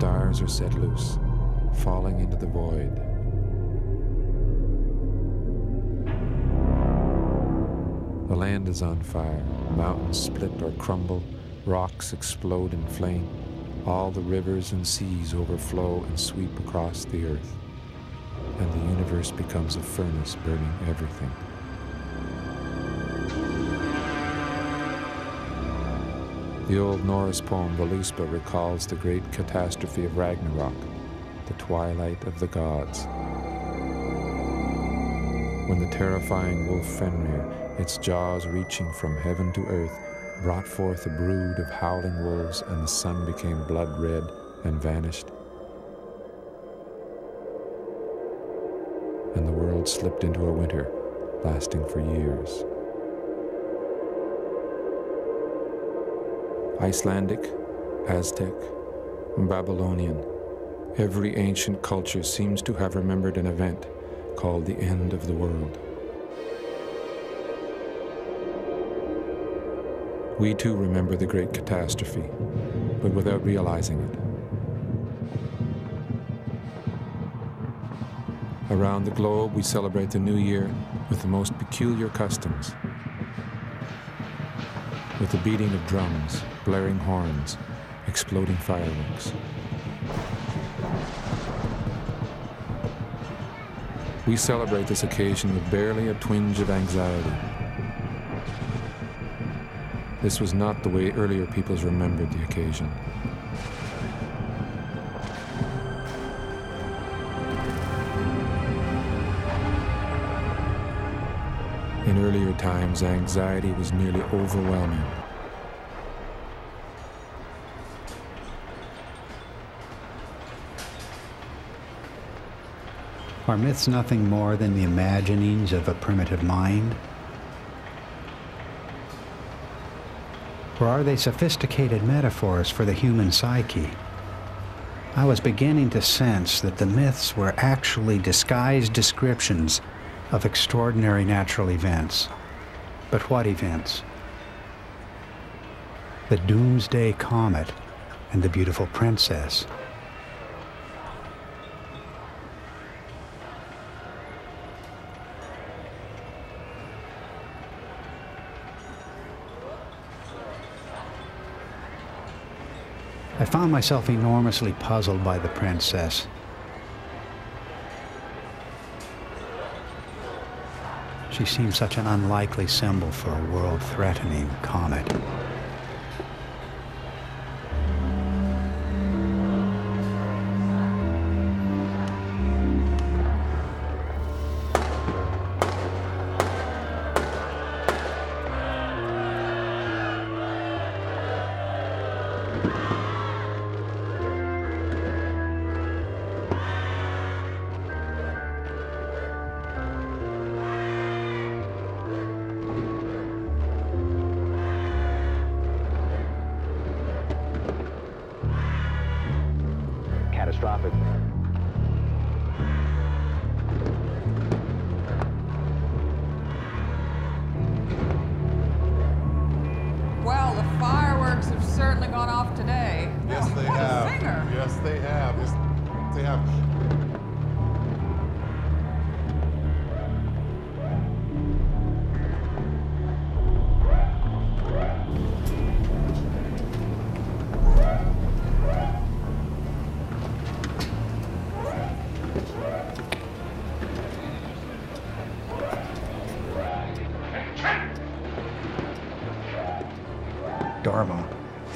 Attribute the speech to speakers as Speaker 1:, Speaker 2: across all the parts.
Speaker 1: stars are set loose, falling into the void. The land is on fire, mountains split or crumble, rocks explode in flame, all the rivers and seas overflow and sweep across the earth, and the universe becomes a furnace burning everything. The old Norse poem Voluspa recalls the great catastrophe of Ragnarok, the twilight of the gods. When the terrifying wolf Fenrir, its jaws reaching from heaven to earth, brought forth a brood of howling wolves, and the sun became blood red and vanished. And the world slipped into a winter lasting for years. Icelandic, Aztec, Babylonian. Every ancient culture seems to have remembered an event called the end of the world. We too remember the great catastrophe, but without realizing it. Around the globe, we celebrate the new year with the most peculiar customs. With the beating of drums, blaring horns, exploding fireworks. We celebrate this occasion with barely a twinge of anxiety. This was not the way earlier peoples remembered the occasion. In earlier times, anxiety was nearly overwhelming.
Speaker 2: Are myths nothing more than the imaginings of a primitive mind? Or are they sophisticated metaphors for the human psyche? I was beginning to sense that the myths were actually disguised descriptions of extraordinary natural events. But what events? The doomsday comet and the beautiful princess. Found myself enormously puzzled by the princess. She seemed such an unlikely symbol for a world threatening comet.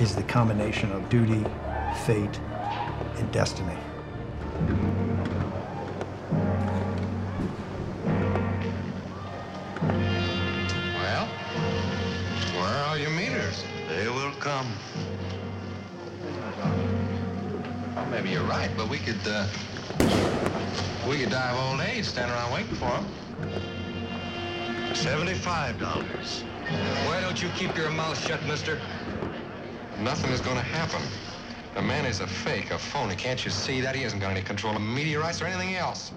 Speaker 3: Is the combination of duty, fate, and destiny.
Speaker 4: Well, where are your meters?
Speaker 5: They will come.
Speaker 4: Well, maybe you're right, but we could, uh, we could die of old age standing around waiting for them.
Speaker 5: Seventy-five dollars.
Speaker 4: Why don't you keep your mouth shut, mister? Nothing is going to happen. The man is a fake, a phony. Can't you see that? He hasn't got any control of meteorites or anything else.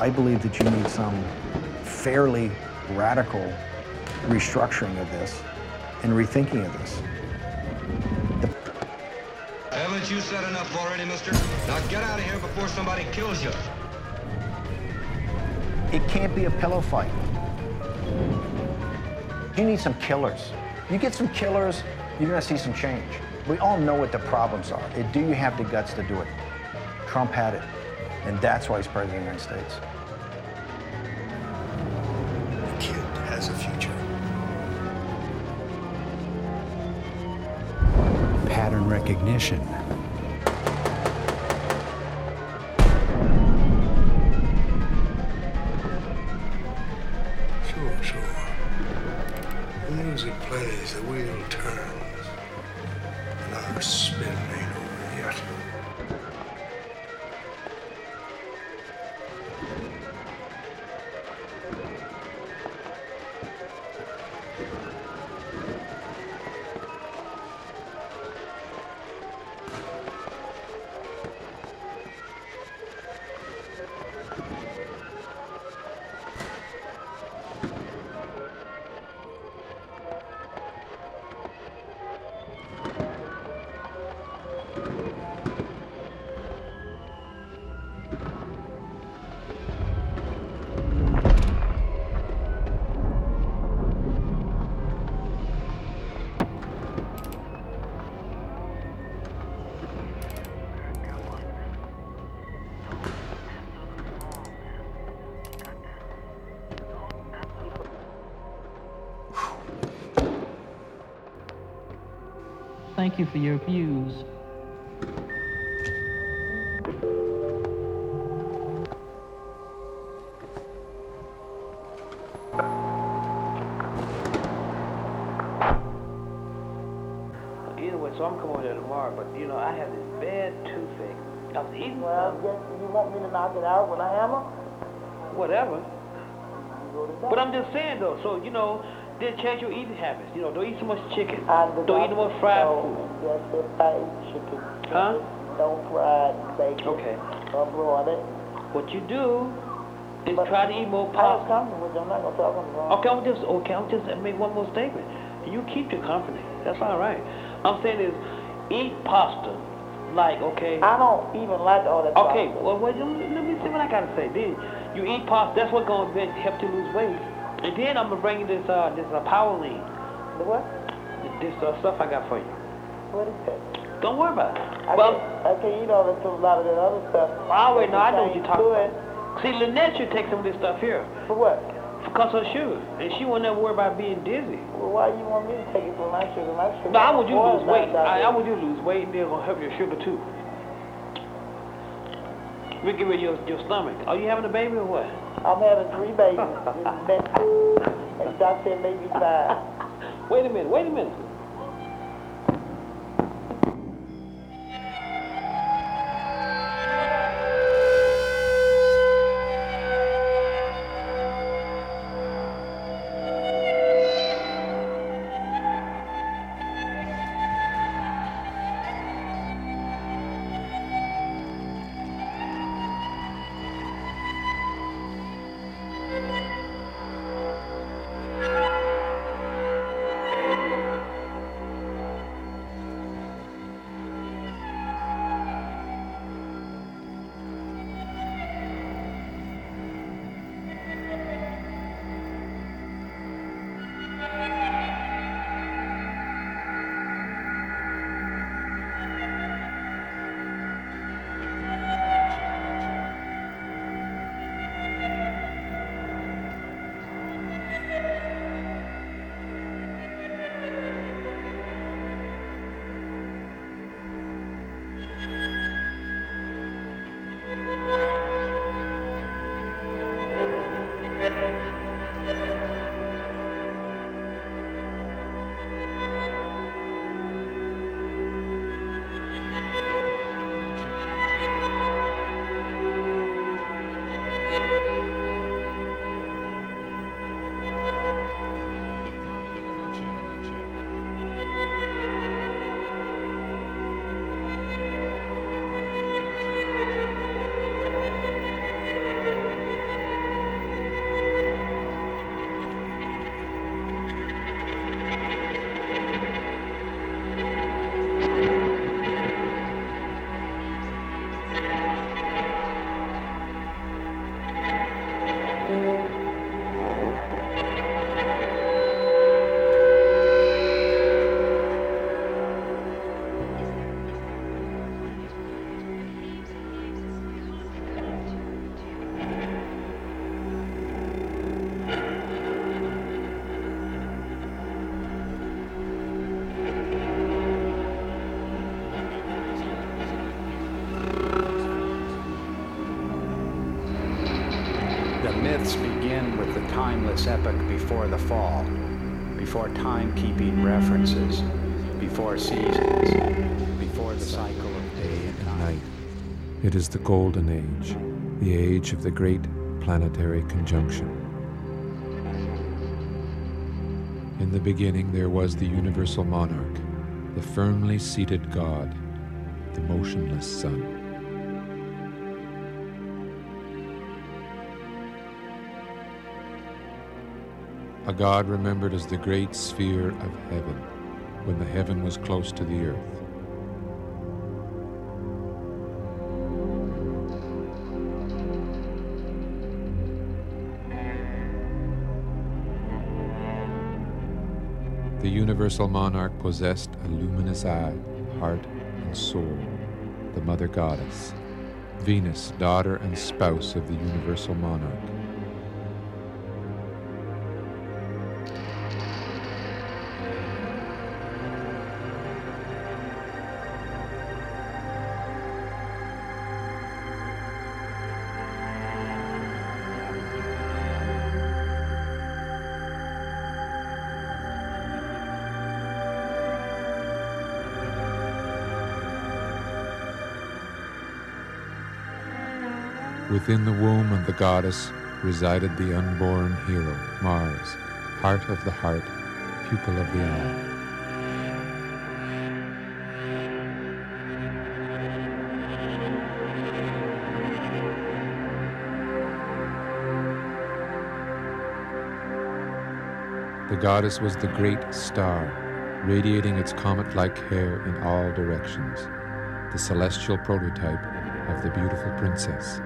Speaker 3: I believe that you need some fairly radical restructuring of this and rethinking of this.
Speaker 4: Haven't you said enough already, mister? Now get out of here before somebody kills you.
Speaker 3: It can't be a pillow fight. You need some killers. You get some killers, you're gonna see some change. We all know what the problems are. It- do you have the guts to do it? Trump had it, and that's why he's president of the United States.
Speaker 5: The kid has a future.
Speaker 2: Pattern recognition.
Speaker 5: Plays, the
Speaker 6: Thank you for your views.
Speaker 7: Either way, so I'm coming over there tomorrow, but you know, I have this bad toothache. I was eating
Speaker 8: Well,
Speaker 7: stuff,
Speaker 8: guess you want me to knock it out with a hammer?
Speaker 7: whatever. But I'm just saying though, so you know, change your eating habits. You know, don't eat so much chicken. Don't eat no more fried
Speaker 8: doctor
Speaker 7: food.
Speaker 8: Yes, if I eat chicken.
Speaker 7: Huh?
Speaker 8: Don't fry it, bake it.
Speaker 7: Okay.
Speaker 8: Or broil it.
Speaker 7: What you do is
Speaker 8: But
Speaker 7: try to eat more
Speaker 8: I was
Speaker 7: pasta.
Speaker 8: with you. I'm not gonna talk wrong.
Speaker 7: Okay, I'm just okay. I'm just make one more statement. You keep your company. That's all right. I'm saying is eat pasta, like okay.
Speaker 8: I don't even like all that
Speaker 7: Okay,
Speaker 8: pasta.
Speaker 7: well, wait, let me see what I gotta say. Then you eat pasta. That's what's gonna help you lose weight. And then I'm gonna bring you this uh this uh, power lean.
Speaker 8: The what?
Speaker 7: This uh, stuff I got for you.
Speaker 8: What is that?
Speaker 7: Don't worry about it.
Speaker 8: I
Speaker 7: well,
Speaker 8: can't, I can't eat all that, a lot of that other stuff.
Speaker 7: I already know. I know what you're talking about. See, Lynette should take some of this stuff here.
Speaker 8: For what?
Speaker 7: because her sugar, and she won't never worry about being dizzy.
Speaker 8: Well, why you want me to take it for my sugar? My sugar.
Speaker 7: No, I want you to lose weight. I, I want you to lose weight, and then gonna help your sugar too. We get rid of your, your stomach. Are you having a baby or what?
Speaker 8: I'm having three babies. and Doc said maybe five.
Speaker 7: Wait a minute. Wait a minute.
Speaker 2: Timeless epoch before the fall, before timekeeping references, before seasons, before the cycle of day and night.
Speaker 1: It is the golden age, the age of the great planetary conjunction. In the beginning, there was the universal monarch, the firmly seated God, the motionless sun. A God remembered as the great sphere of heaven, when the heaven was close to the earth. The universal monarch possessed a luminous eye, heart, and soul, the mother goddess, Venus, daughter and spouse of the universal monarch. Within the womb of the goddess resided the unborn hero, Mars, heart of the heart, pupil of the eye. The goddess was the great star, radiating its comet like hair in all directions, the celestial prototype of the beautiful princess.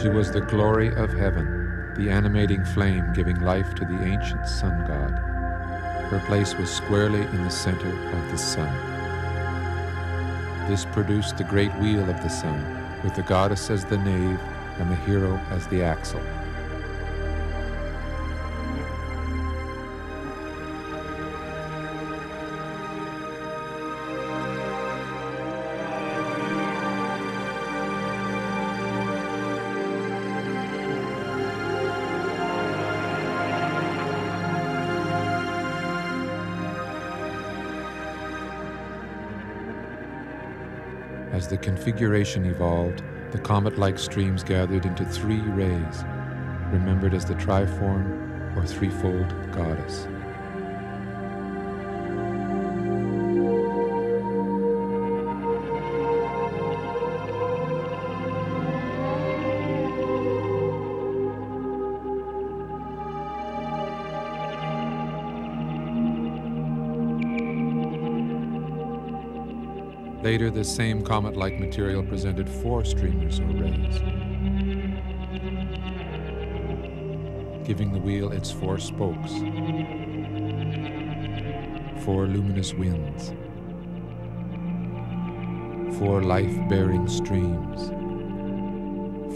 Speaker 1: She was the glory of heaven, the animating flame giving life to the ancient sun god. Her place was squarely in the center of the sun. This produced the great wheel of the sun, with the goddess as the nave and the hero as the axle. The configuration evolved, the comet like streams gathered into three rays, remembered as the triform or threefold goddess. This same comet like material presented four streamers or rays, giving the wheel its four spokes, four luminous winds, four life bearing streams,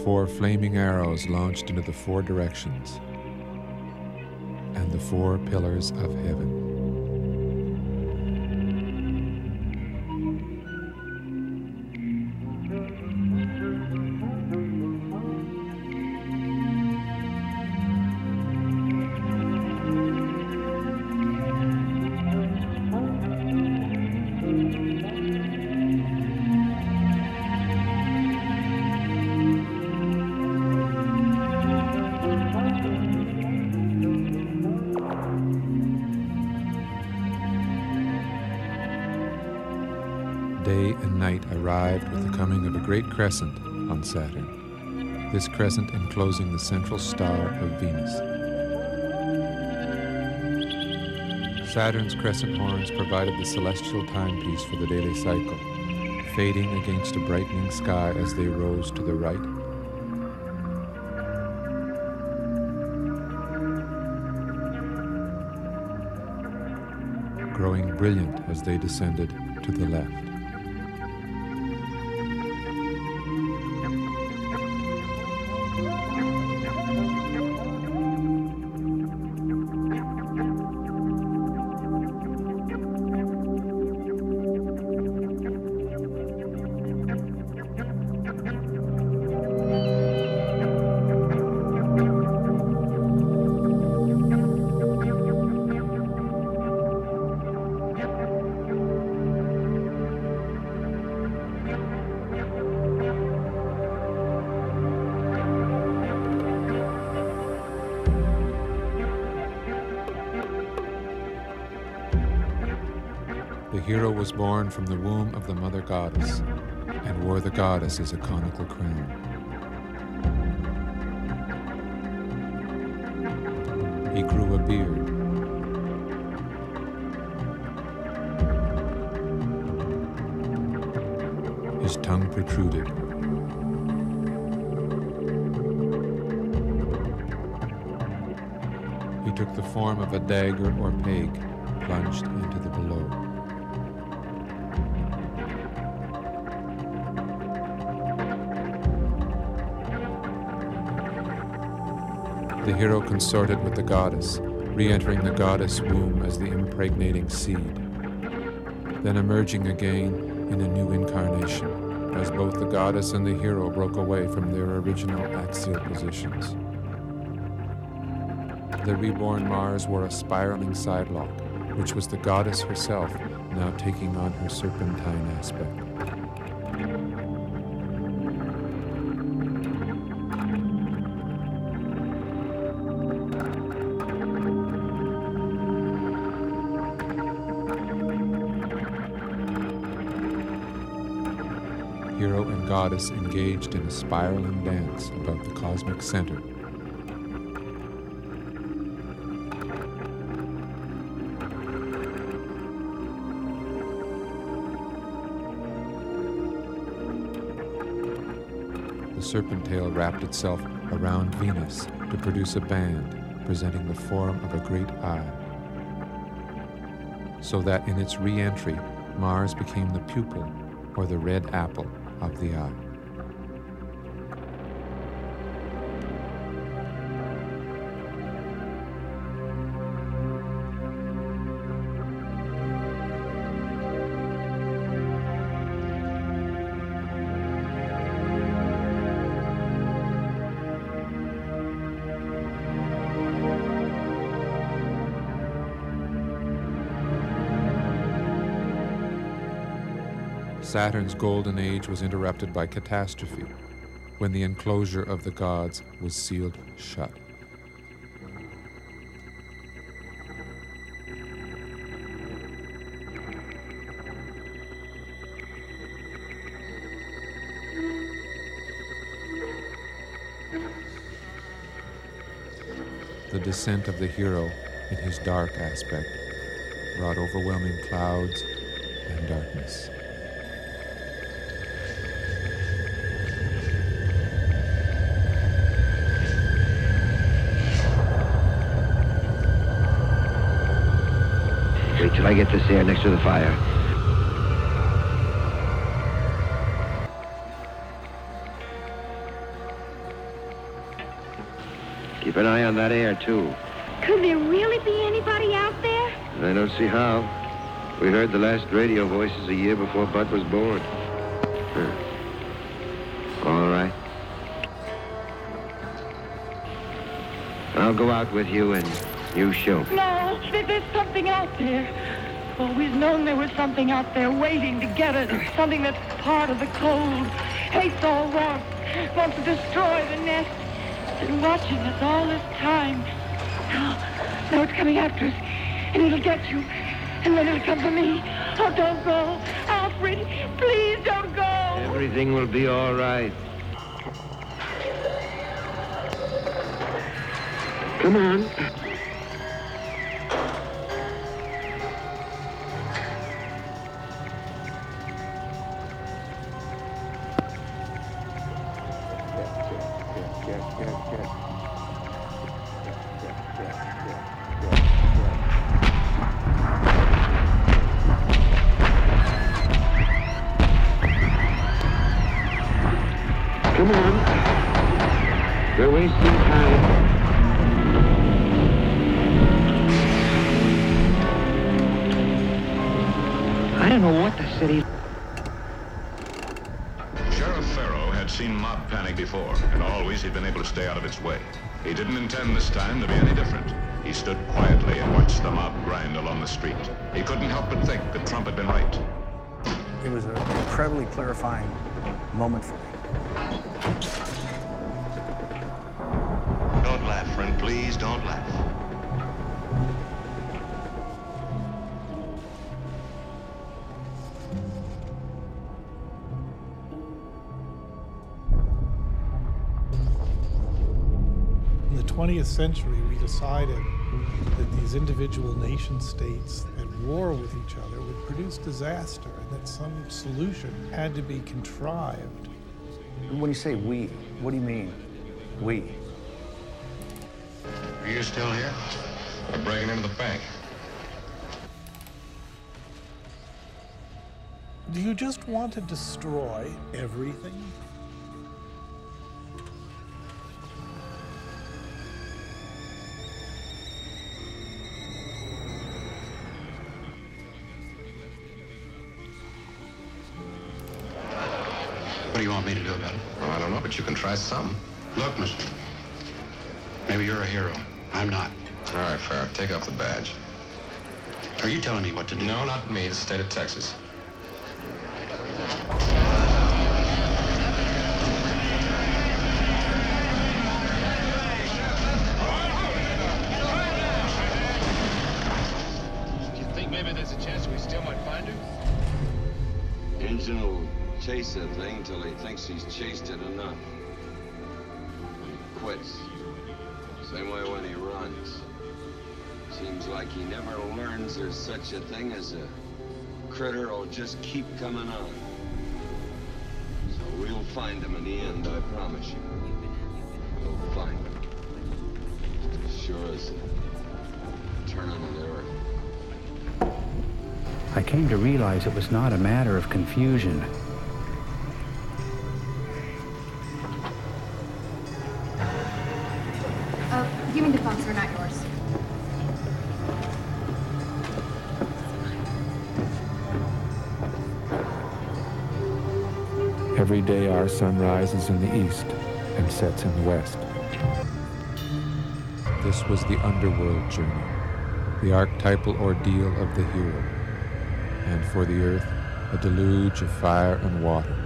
Speaker 1: four flaming arrows launched into the four directions, and the four pillars of heaven. Great crescent on Saturn, this crescent enclosing the central star of Venus. Saturn's crescent horns provided the celestial timepiece for the daily cycle, fading against a brightening sky as they rose to the right. Growing brilliant as they descended to the left. The mother goddess and wore the goddess as a conical crown. He grew a beard. His tongue protruded. He took the form of a dagger or peg plunged into the below. The hero consorted with the goddess, re entering the goddess womb as the impregnating seed, then emerging again in a new incarnation, as both the goddess and the hero broke away from their original axial positions. The reborn Mars wore a spiraling sidelock, which was the goddess herself now taking on her serpentine aspect. Goddess engaged in a spiraling dance about the cosmic center. The serpent tail wrapped itself around Venus to produce a band presenting the form of a great eye. So that in its re entry, Mars became the pupil or the red apple of the eye. Saturn's golden age was interrupted by catastrophe when the enclosure of the gods was sealed shut. The descent of the hero in his dark aspect brought overwhelming clouds and darkness.
Speaker 9: Till I get this air next to the fire. Keep an eye on that air, too.
Speaker 10: Could there really be anybody out there?
Speaker 9: I don't see how. We heard the last radio voices a year before Bud was born. Huh. All right. I'll go out with you and you shoot. me.
Speaker 10: No, there's something out there. Always known there was something out there waiting to get us. Something that's part of the cold, hates all warmth, wants to destroy the nest. Been watching us all this time. Now, now it's coming after us, and it'll get you. And then it'll come for me. Oh, don't go. Alfred, please don't go.
Speaker 9: Everything will be all right. Come on.
Speaker 3: Moment for me.
Speaker 4: Don't laugh, friend. Please don't laugh.
Speaker 11: In the 20th century, we decided that these individual nation states at war with each other would produce disaster and that some solution had to be contrived.
Speaker 3: When you say we, what do you mean, we?
Speaker 4: Are you still here? We're breaking into the bank.
Speaker 11: Do you just want to destroy everything?
Speaker 4: Know, but you can try some. Look, mister. Maybe you're a hero. I'm not. All right, Farrah, take off the badge. Are you telling me what to do? No, not me. The state of Texas.
Speaker 12: Do you think maybe there's a chance we still might find her?
Speaker 9: Engine will chase a thing till he thinks he's chased it enough. He quits. Same way when he runs. Seems like he never learns there's such a thing as a critter will just keep coming on. So we'll find him in the end, I promise you. We'll find him. Sure as the turning the earth.
Speaker 2: I came to realize it was not a matter of confusion.
Speaker 1: Our sun rises in the east and sets in the west. This was the underworld journey, the archetypal ordeal of the hero, and for the earth, a deluge of fire and water.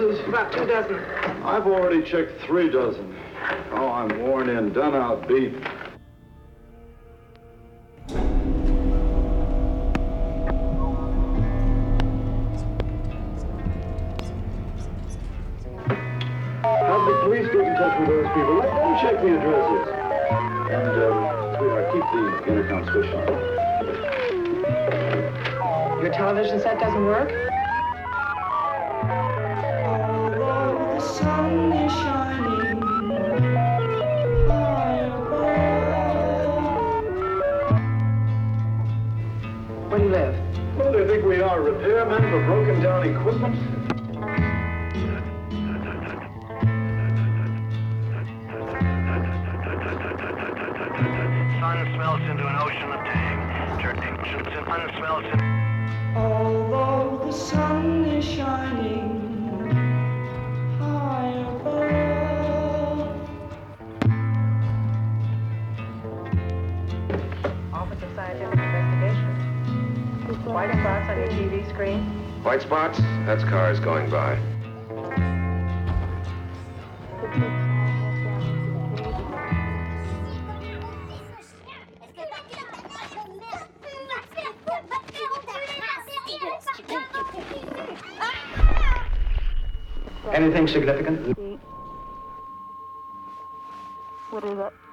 Speaker 13: About two dozen.
Speaker 14: I've already checked three dozen. Oh, I'm worn in, done out, beat.
Speaker 15: of
Speaker 13: scientific investigation. White spots on your TV screen?
Speaker 9: White spots? That's cars going by.
Speaker 3: Anything significant?
Speaker 8: What is it?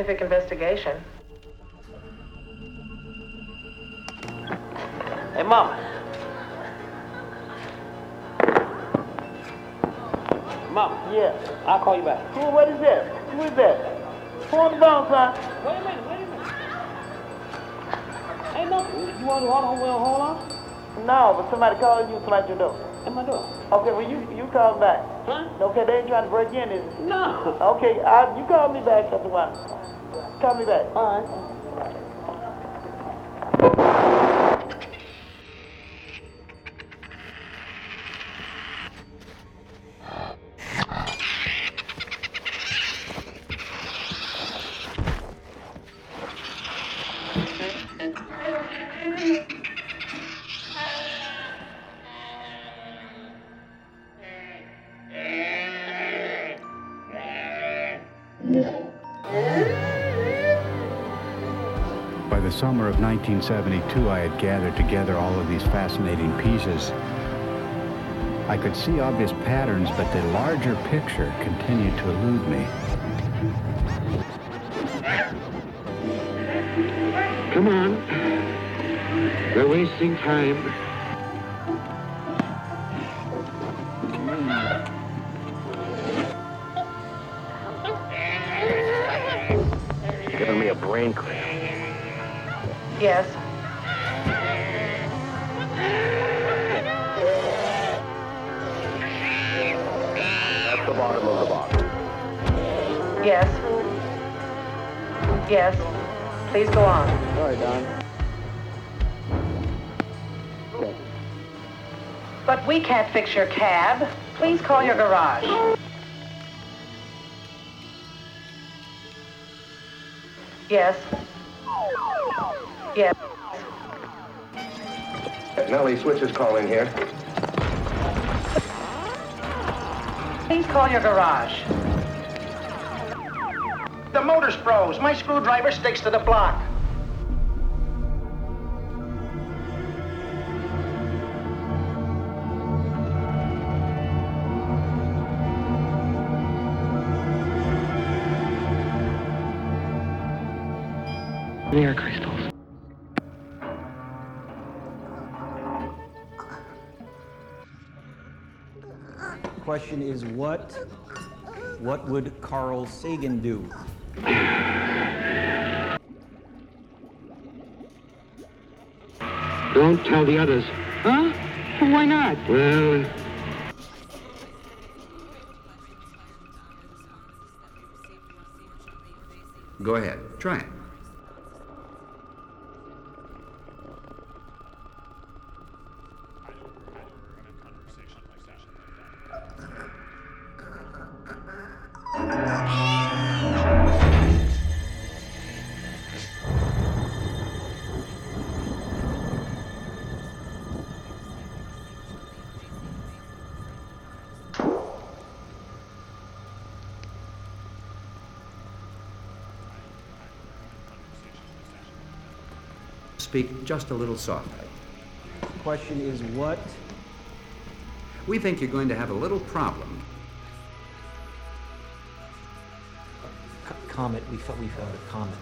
Speaker 13: Scientific Investigation.
Speaker 7: Hey, Mama. Mama.
Speaker 8: Yeah.
Speaker 7: I'll call you back.
Speaker 8: Who, what is that? Who is that? Who on the phone, son?
Speaker 7: Wait a minute, wait a minute. Hey, nothing. You want to hold on? Well, hold on.
Speaker 8: No, but somebody calling you, somebody at your door.
Speaker 7: At my door.
Speaker 8: Okay, well, you, you call back.
Speaker 7: Huh?
Speaker 8: Okay, they ain't trying to break in, is it?
Speaker 7: No.
Speaker 8: Okay, I, you call me back after a while. Call me back.
Speaker 7: All right.
Speaker 2: 1972, I had gathered together all of these fascinating pieces. I could see obvious patterns, but the larger picture continued to elude me.
Speaker 16: Come on. We're wasting time.
Speaker 13: Fix your cab. Please call your garage. Yes. Yes.
Speaker 17: Nellie, switches calling here.
Speaker 13: Please call your garage.
Speaker 3: The motor's froze. My screwdriver sticks to the block.
Speaker 16: They're crystals.
Speaker 18: Question is what, what would Carl Sagan do?
Speaker 16: Don't tell the others. Huh? Why not? Well,
Speaker 19: Go ahead. Try it. Speak just a little softer.
Speaker 18: Question is what,
Speaker 19: We think you're going to have a little problem.
Speaker 18: Co- comet, we, fo- we found a comet.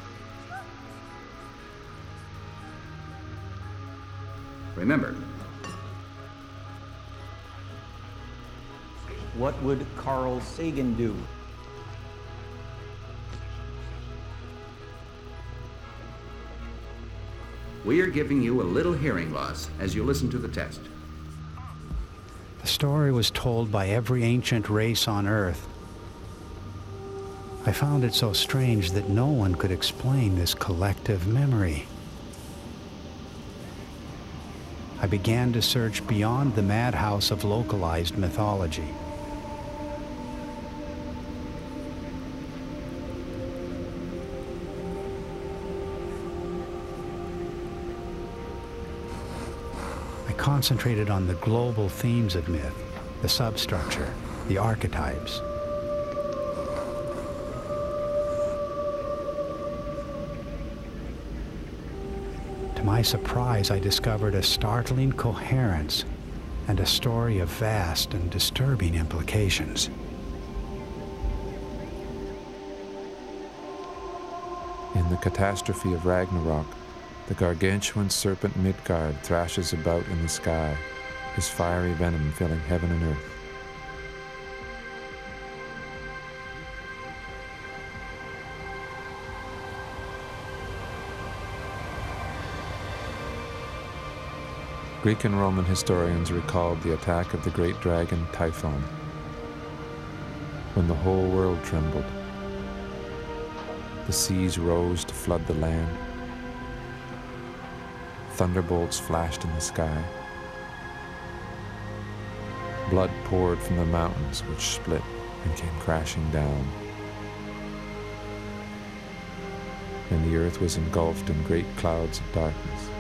Speaker 19: Remember,
Speaker 18: What would Carl Sagan do?
Speaker 19: We are giving you a little hearing loss as you listen to the test.
Speaker 2: The story was told by every ancient race on Earth. I found it so strange that no one could explain this collective memory. I began to search beyond the madhouse of localized mythology. Concentrated on the global themes of myth, the substructure, the archetypes. To my surprise, I discovered a startling coherence and a story of vast and disturbing implications.
Speaker 1: In the catastrophe of Ragnarok, the gargantuan serpent Midgard thrashes about in the sky, his fiery venom filling heaven and earth. Greek and Roman historians recalled the attack of the great dragon Typhon, when the whole world trembled. The seas rose to flood the land. Thunderbolts flashed in the sky. Blood poured from the mountains, which split and came crashing down. And the earth was engulfed in great clouds of darkness.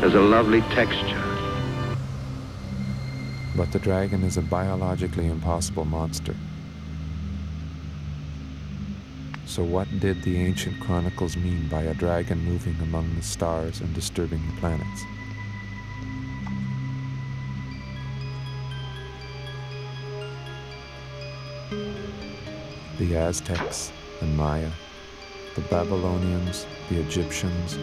Speaker 17: There's a lovely texture.
Speaker 1: But the dragon is a biologically impossible monster. So, what did the ancient chronicles mean by a dragon moving among the stars and disturbing the planets? The Aztecs and Maya, the Babylonians, the Egyptians,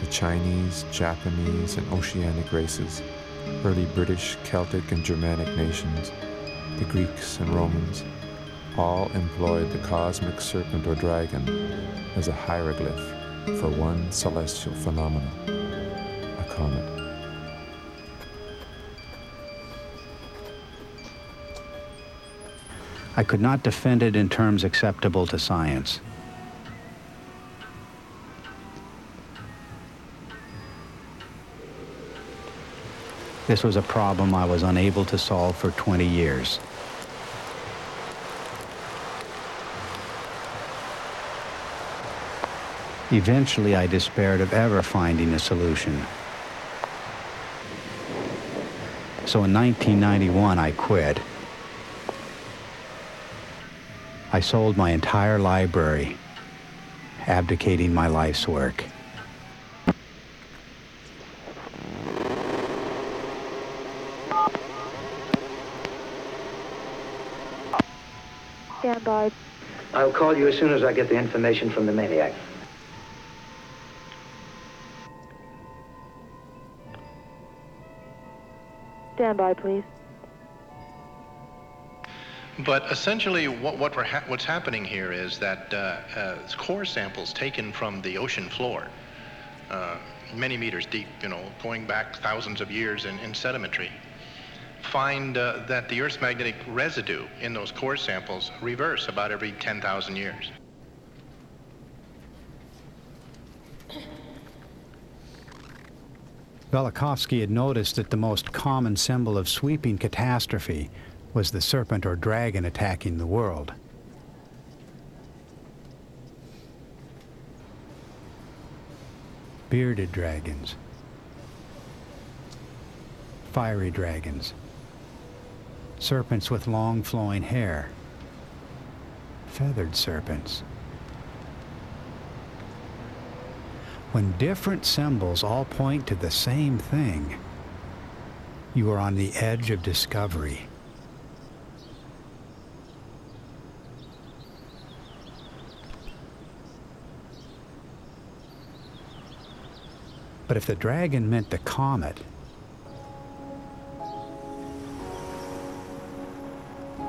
Speaker 1: the Chinese, Japanese, and oceanic races, early British, Celtic, and Germanic nations, the Greeks and Romans, all employed the cosmic serpent or dragon as a hieroglyph for one celestial phenomenon, a comet.
Speaker 2: I could not defend it in terms acceptable to science. This was a problem I was unable to solve for 20 years. Eventually, I despaired of ever finding a solution. So in 1991, I quit. I sold my entire library, abdicating my life's work.
Speaker 8: Stand.
Speaker 20: I'll call you as soon as I get the information from the maniac.
Speaker 8: Stand by, please.
Speaker 21: But essentially, what, what we're ha- what's happening here is that uh, uh, core samples taken from the ocean floor, uh, many meters deep, you know, going back thousands of years in, in sedimentary, find uh, that the Earth's magnetic residue in those core samples reverse about every 10,000 years.
Speaker 2: Velikovsky had noticed that the most common symbol of sweeping catastrophe was the serpent or dragon attacking the world. Bearded dragons, fiery dragons, serpents with long flowing hair, feathered serpents. When different symbols all point to the same thing, you are on the edge of discovery. But if the dragon meant the comet,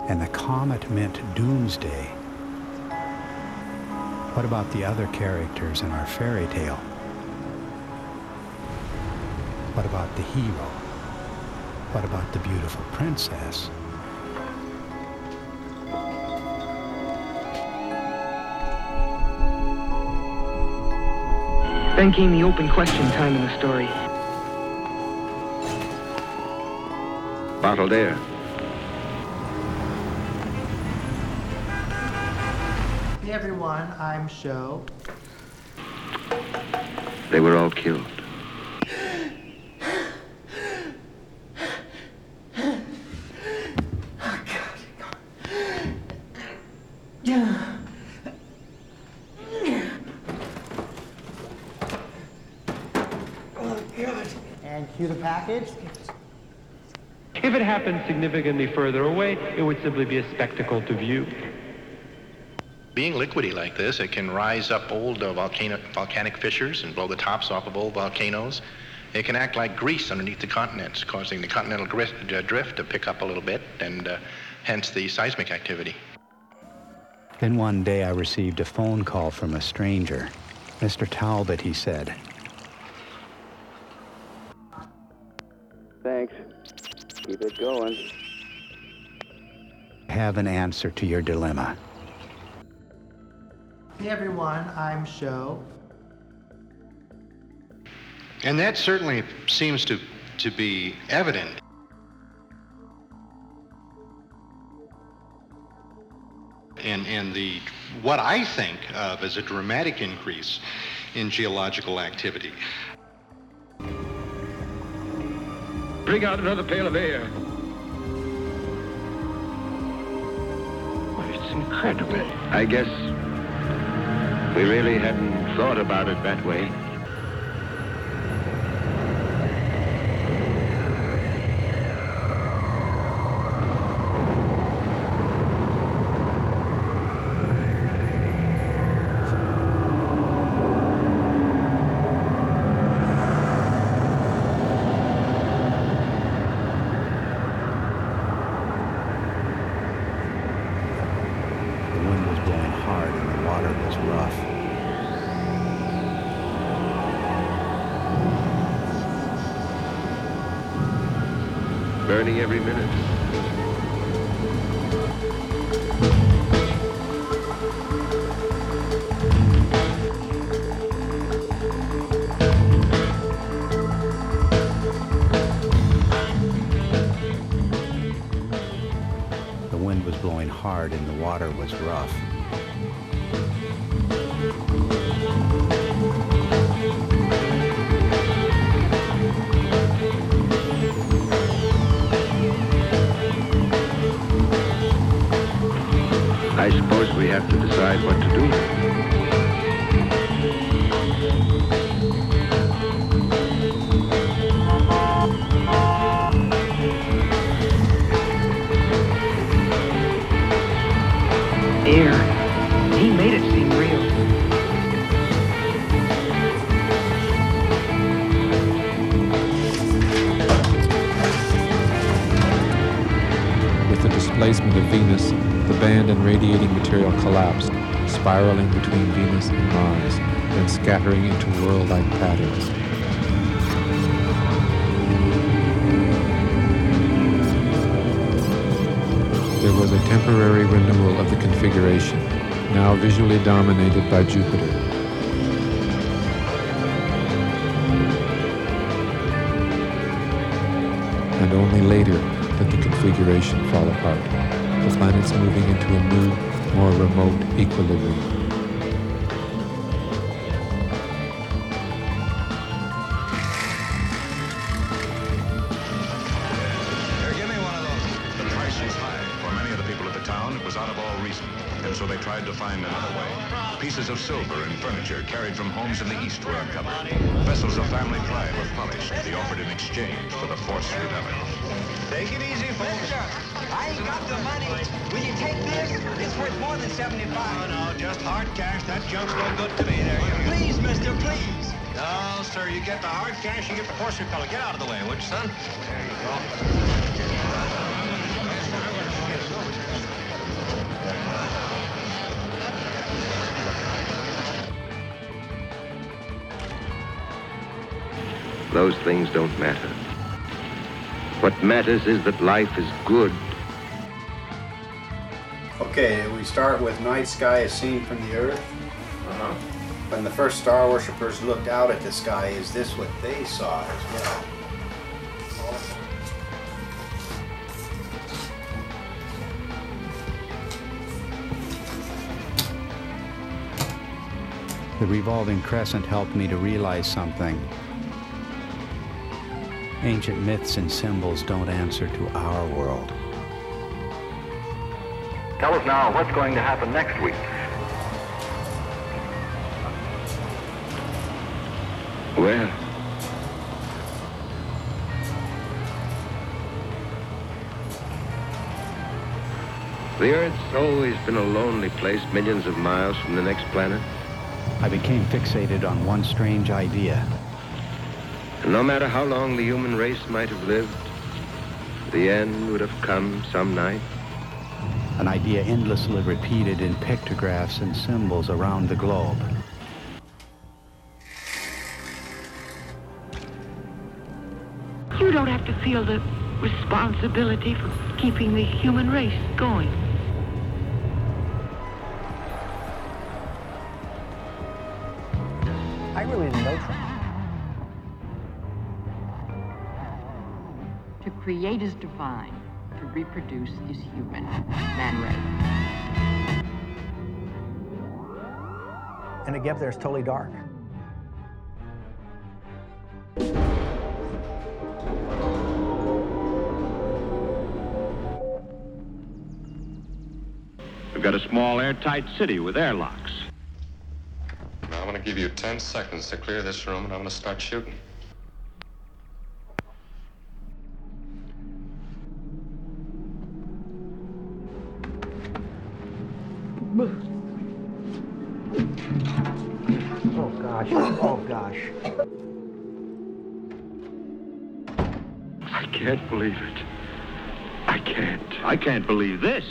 Speaker 2: and the comet meant doomsday, what about the other characters in our fairy tale? What about the hero? What about the beautiful princess?
Speaker 22: Then came the open question time in the story.
Speaker 17: Bottled air.
Speaker 23: Everyone, I'm Sho.
Speaker 17: They were all killed.
Speaker 23: Yeah. Oh God. And cue the package.
Speaker 24: If it happened significantly further away, it would simply be a spectacle to view.
Speaker 21: Being liquidy like this, it can rise up old uh, volcano, volcanic fissures and blow the tops off of old volcanoes. It can act like grease underneath the continents, causing the continental drift, uh, drift to pick up a little bit, and uh, hence the seismic activity.
Speaker 2: Then one day I received a phone call from a stranger. Mr. Talbot, he said.
Speaker 17: Thanks. Keep it going.
Speaker 2: Have an answer to your dilemma.
Speaker 23: Hey everyone, I'm Sho.
Speaker 4: And that certainly seems to, to be evident. In, in the what I think of as a dramatic increase in geological activity.
Speaker 12: Bring out another pail of air.
Speaker 21: It's incredible.
Speaker 17: I guess we really hadn't thought about it that way. Every minute.
Speaker 1: Collapsed, spiraling between Venus and Mars, then scattering into world-like patterns. There was a temporary renewal of the configuration, now visually dominated by Jupiter. And only later did the configuration fall apart, the planets moving into a new, more remote equilibrium.
Speaker 25: Here, give me one of those. The price was high. For many of the people of the town, it was out of all reason. And so they tried to find another way. Pieces of silver and furniture carried from homes in the east were uncovered. Vessels of family pride were polished to be offered in exchange for the force repeller.
Speaker 15: Take it easy, folks. I ain't got the money. It's worth more than 75. No, no, just hard cash. That junk's no good to me there, you Please, mister, please. No, sir. You get the hard cash, you get the force repeller. Get out of the way, would you, son? There you go.
Speaker 17: Those things don't matter. What matters is that life is good.
Speaker 2: Okay, we start with night sky as seen from the Earth. Uh-huh. When the first star worshippers looked out at the sky, is this what they saw as well? The revolving crescent helped me to realize something. Ancient myths and symbols don't answer to our world.
Speaker 26: Tell us now what's going to happen next week.
Speaker 17: Well, the Earth's always been a lonely place millions of miles from the next planet.
Speaker 2: I became fixated on one strange idea.
Speaker 17: And no matter how long the human race might have lived, the end would have come some night.
Speaker 2: An idea endlessly repeated in pictographs and symbols around the globe.
Speaker 10: You don't have to feel the responsibility for keeping the human race going.
Speaker 27: I really didn't know Trump.
Speaker 28: To create is divine. To reproduce is human. Man Ray.
Speaker 27: And to get up totally dark.
Speaker 4: We've got a small airtight city with airlocks.
Speaker 15: Now, I'm going to give you 10 seconds to clear this room, and I'm going to start shooting.
Speaker 4: Can't. I can't believe this.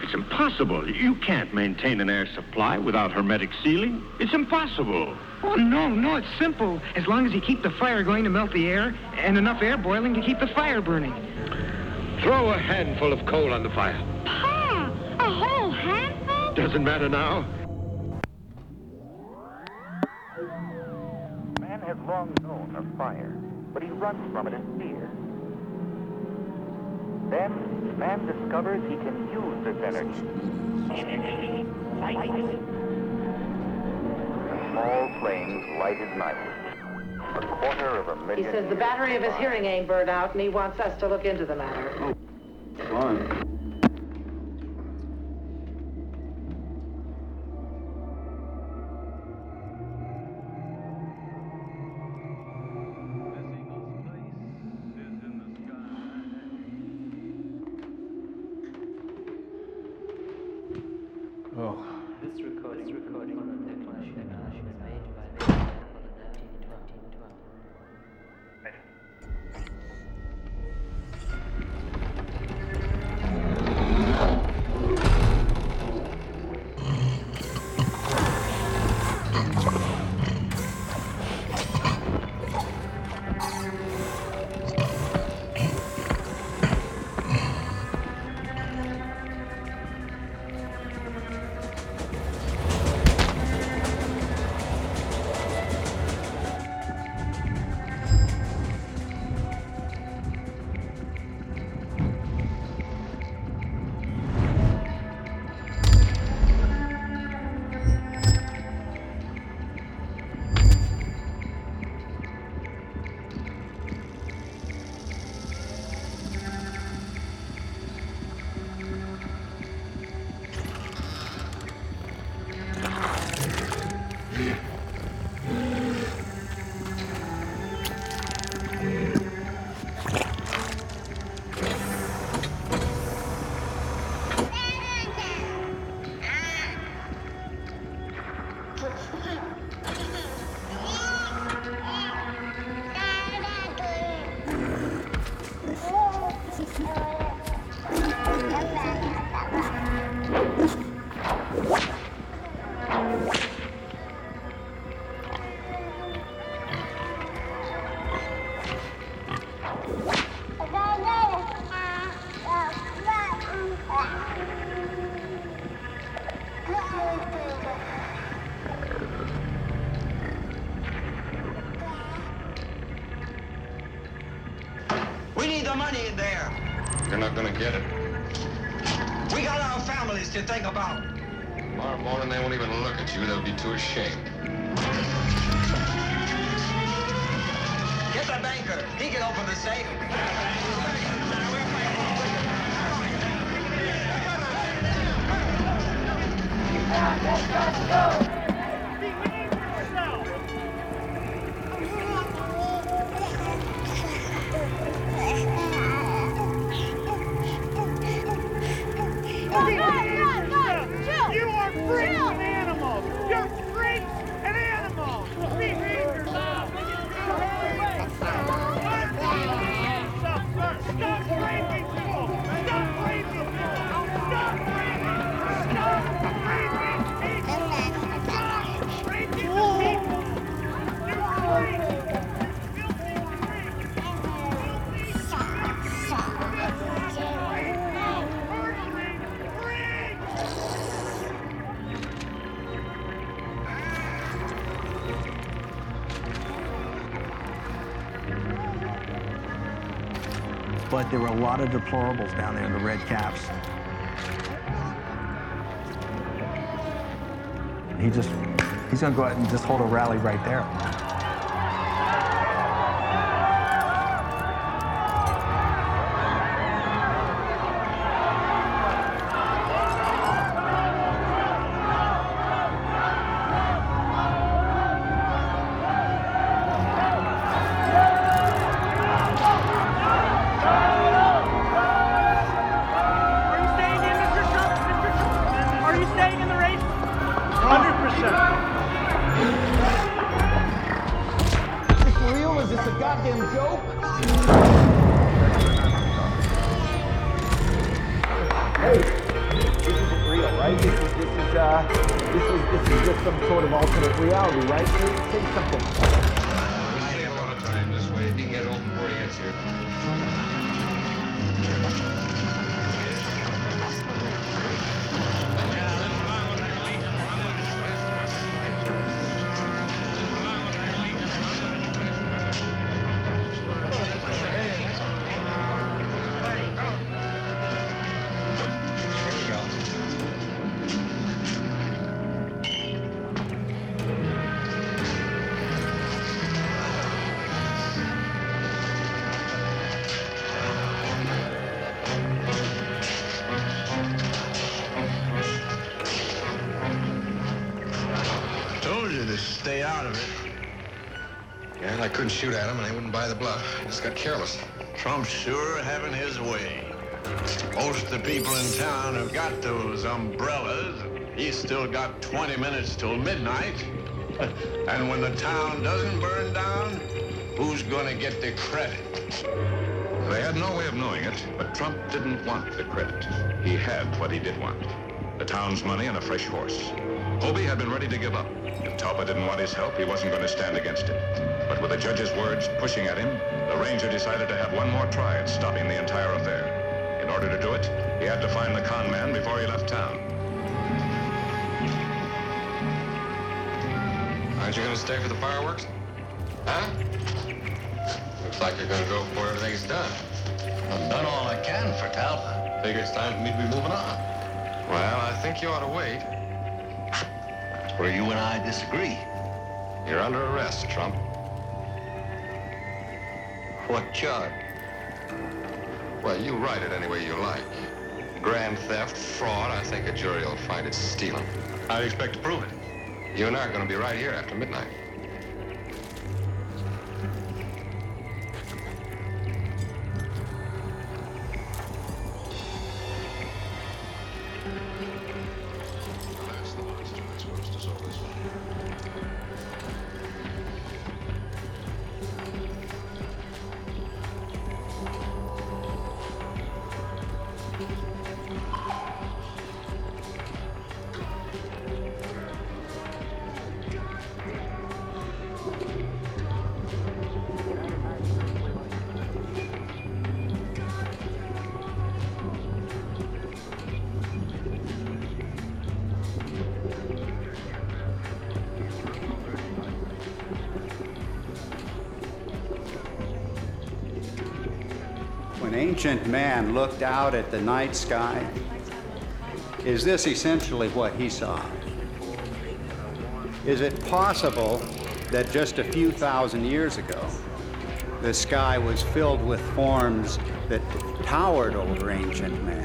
Speaker 4: It's impossible. You can't maintain an air supply without hermetic sealing. It's impossible.
Speaker 22: Oh, no, no, it's simple. As long as you keep the fire going to melt the air and enough air boiling to keep the fire burning.
Speaker 4: Throw a handful of coal on the fire.
Speaker 29: Pa! A whole handful?
Speaker 4: Doesn't matter now.
Speaker 26: Man has long known of fire, but he runs from it in fear. Then, man discovers he can use this energy. Small flames light his night. A quarter of a
Speaker 13: He says the battery of his hearing aid burned out and he wants us to look into the matter.
Speaker 27: Oh,
Speaker 15: Fine. Safe.
Speaker 3: But there were a lot of deplorables down there in the red caps. He just, he's gonna go out and just hold a rally right there.
Speaker 4: Shoot at him, and they wouldn't buy the bluff. Just got careless.
Speaker 12: Trump's sure having his way. Most of the people in town have got those umbrellas. He's still got 20 minutes till midnight. And when the town doesn't burn down, who's gonna get the credit?
Speaker 25: They had no way of knowing it, but Trump didn't want the credit. He had what he did want. The town's money and a fresh horse. Hoby had been ready to give up. If Talbot didn't want his help, he wasn't going to stand against it. But with the judge's words pushing at him, the ranger decided to have one more try at stopping the entire affair. In order to do it, he had to find the con man before he left town.
Speaker 4: Aren't you gonna stay for the fireworks? Huh? Looks like you're gonna go before everything's done.
Speaker 12: I've done all I can for Talbot.
Speaker 4: Figure it's time for me to be moving on. Well, I think you ought to wait.
Speaker 12: Where you and I disagree.
Speaker 4: You're under arrest, Trump.
Speaker 12: What charge?
Speaker 4: Well, you write it any way you like. Grand theft, fraud, I think a jury will find it's stealing.
Speaker 25: How do you expect to prove it?
Speaker 4: You and I are going to be right here after midnight.
Speaker 2: Ancient man looked out at the night sky, is this essentially what he saw? Is it possible that just a few thousand years ago, the sky was filled with forms that towered over ancient man?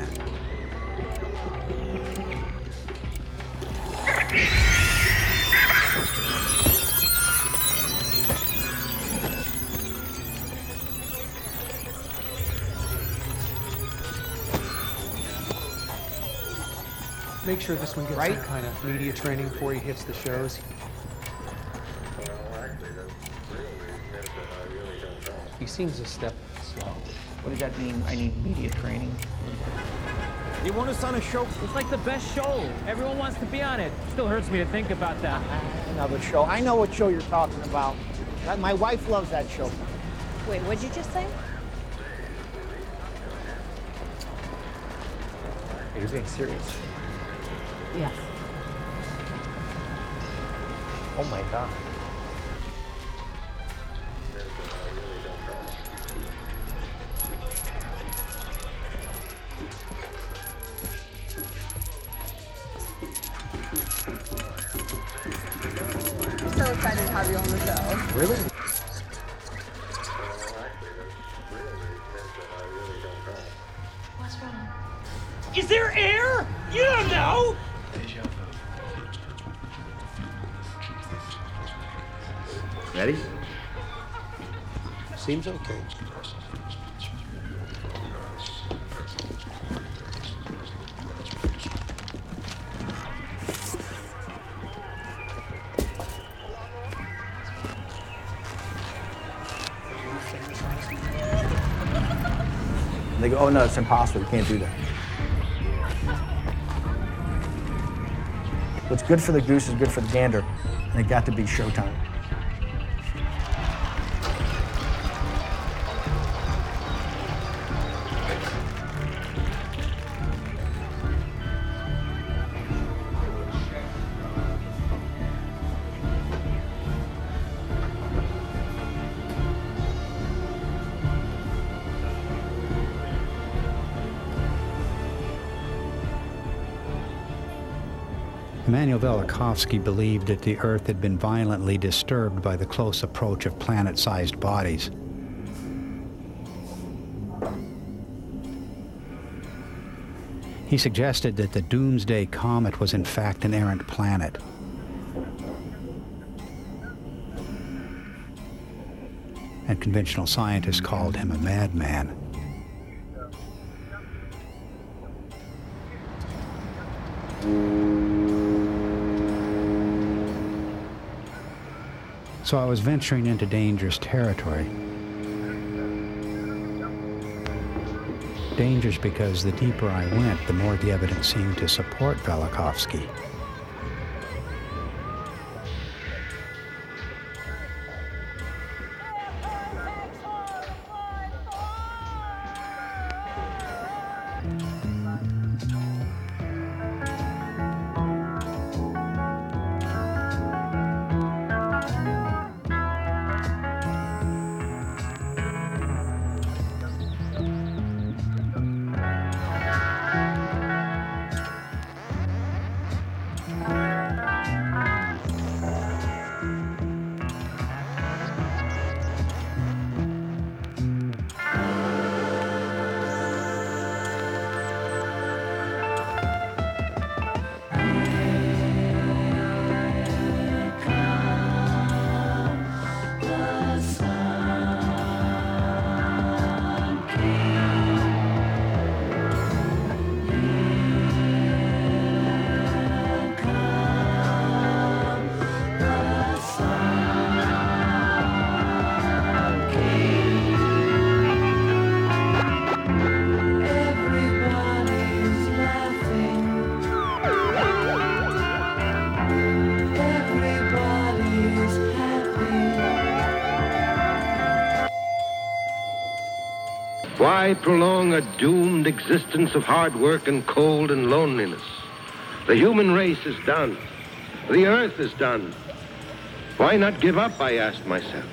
Speaker 30: Sure this one gets
Speaker 3: Right?
Speaker 30: some kind of media training before he hits the shows. He seems a step slow.
Speaker 3: What does that mean? I need media training.
Speaker 31: You want us on a show? It's like the best show. Everyone wants to be on it. Still hurts me to think about that.
Speaker 3: Another show. I know what show you're talking about. That- My wife loves that show.
Speaker 13: Wait, what'd you just say?
Speaker 3: Are you being serious?
Speaker 13: Yes.
Speaker 3: Oh my God.
Speaker 13: So excited to have you on the show.
Speaker 3: Really? No, it's impossible. You can't do that. What's good for the goose is good for the gander, and it got to be showtime.
Speaker 2: Immanuel Velikovsky believed that the Earth had been violently disturbed by the close approach of planet sized bodies. He suggested that the Doomsday Comet was in fact an errant planet. And conventional scientists called him a madman. So I was venturing into dangerous territory. Dangerous because the deeper I went, the more the evidence seemed to support Velikovsky.
Speaker 17: Why prolong a doomed existence of hard work and cold and loneliness? The human race is done. The earth is done. Why not give up, I asked myself.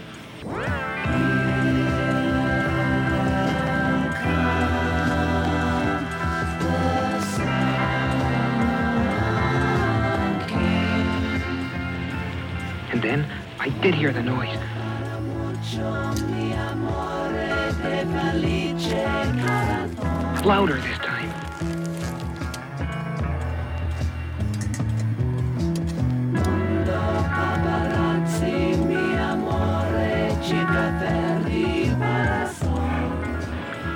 Speaker 22: And then I did hear the noise. Louder this time.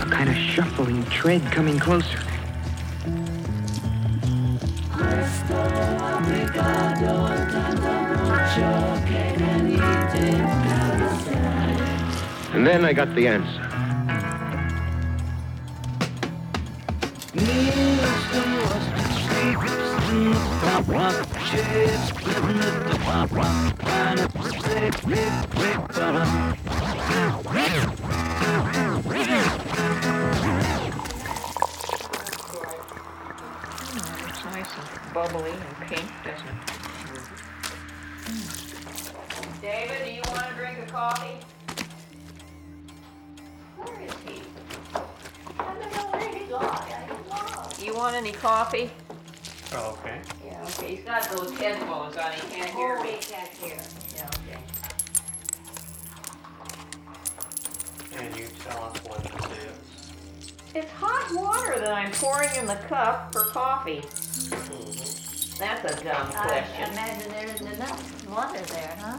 Speaker 22: A kind of shuffling tread coming closer.
Speaker 17: And then I got the answer.
Speaker 32: Bubbly and pink, doesn't it? David, do you want to drink a coffee? Where is he? I don't know where he's gone. I don't know. You want any coffee?
Speaker 30: Oh, okay.
Speaker 32: Yeah, okay. He's got those headphones on. He can't hear
Speaker 28: Oh,
Speaker 32: me.
Speaker 28: he can't hear.
Speaker 32: Yeah, okay.
Speaker 30: And you tell us what this is.
Speaker 32: It's hot water that I'm pouring in the cup for coffee. Mm-hmm. That's a dumb question.
Speaker 28: I
Speaker 32: question.
Speaker 28: imagine there isn't enough water there, huh?